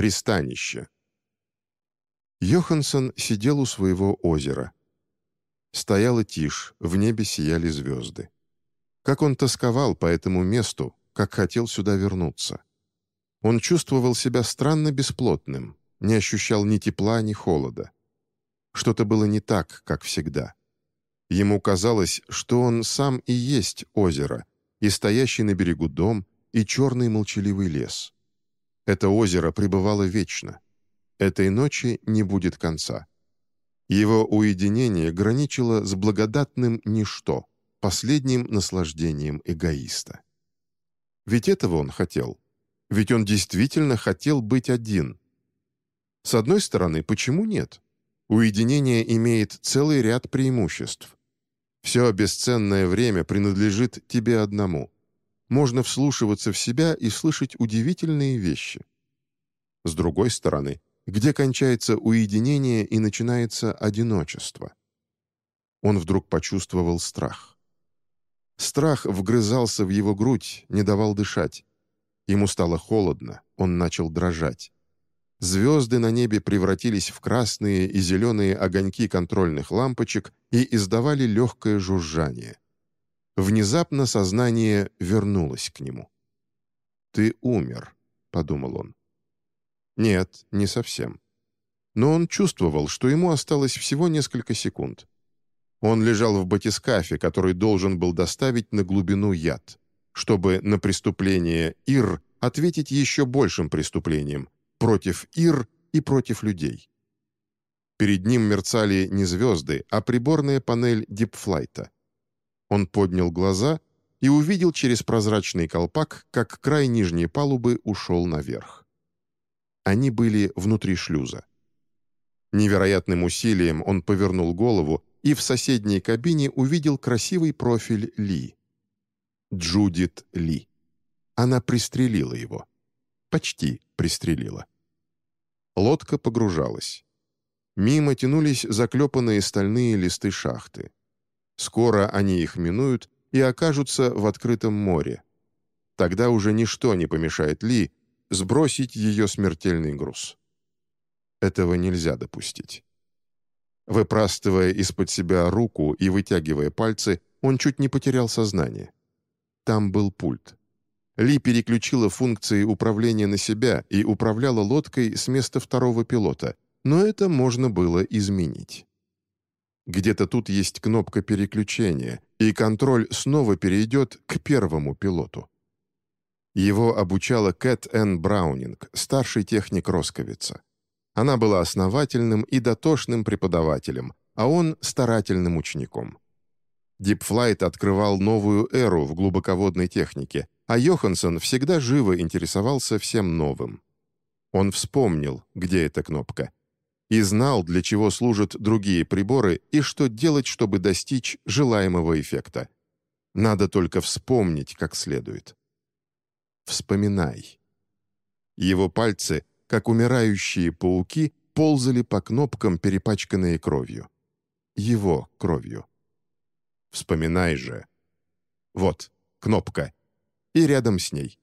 Пристанище. Йоханссон сидел у своего озера. Стояла тишь, в небе сияли звезды. Как он тосковал по этому месту, как хотел сюда вернуться. Он чувствовал себя странно бесплотным, не ощущал ни тепла, ни холода. Что-то было не так, как всегда. Ему казалось, что он сам и есть озеро, и стоящий на берегу дом, и черный молчаливый лес. Это озеро пребывало вечно. Этой ночи не будет конца. Его уединение граничило с благодатным ничто, последним наслаждением эгоиста. Ведь этого он хотел. Ведь он действительно хотел быть один. С одной стороны, почему нет? Уединение имеет целый ряд преимуществ. Все бесценное время принадлежит тебе одному. Можно вслушиваться в себя и слышать удивительные вещи. С другой стороны, где кончается уединение и начинается одиночество? Он вдруг почувствовал страх. Страх вгрызался в его грудь, не давал дышать. Ему стало холодно, он начал дрожать. Звезды на небе превратились в красные и зеленые огоньки контрольных лампочек и издавали легкое жужжание. Внезапно сознание вернулось к нему. «Ты умер», — подумал он. Нет, не совсем. Но он чувствовал, что ему осталось всего несколько секунд. Он лежал в батискафе, который должен был доставить на глубину яд, чтобы на преступление Ир ответить еще большим преступлением, против Ир и против людей. Перед ним мерцали не звезды, а приборная панель дипфлайта. Он поднял глаза и увидел через прозрачный колпак, как край нижней палубы ушел наверх. Они были внутри шлюза. Невероятным усилием он повернул голову и в соседней кабине увидел красивый профиль Ли. Джудит Ли. Она пристрелила его. Почти пристрелила. Лодка погружалась. Мимо тянулись заклепанные стальные листы шахты. Скоро они их минуют и окажутся в открытом море. Тогда уже ничто не помешает Ли сбросить ее смертельный груз. Этого нельзя допустить. Выпрастывая из-под себя руку и вытягивая пальцы, он чуть не потерял сознание. Там был пульт. Ли переключила функции управления на себя и управляла лодкой с места второго пилота, но это можно было изменить. Где-то тут есть кнопка переключения, и контроль снова перейдет к первому пилоту. Его обучала Кэт Н. Браунинг, старший техник Росковица. Она была основательным и дотошным преподавателем, а он — старательным учеником. Дипфлайт открывал новую эру в глубоководной технике, а Йоханссон всегда живо интересовался всем новым. Он вспомнил, где эта кнопка, и знал, для чего служат другие приборы и что делать, чтобы достичь желаемого эффекта. Надо только вспомнить как следует. Вспоминай. Его пальцы, как умирающие пауки, ползали по кнопкам, перепачканные кровью. Его кровью. Вспоминай же. Вот, кнопка и рядом с ней.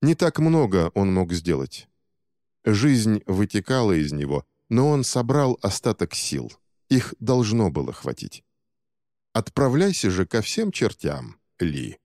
Не так много он мог сделать. Жизнь вытекала из него, но он собрал остаток сил. Их должно было хватить. Отправляйся же ко всем чертям, Ли.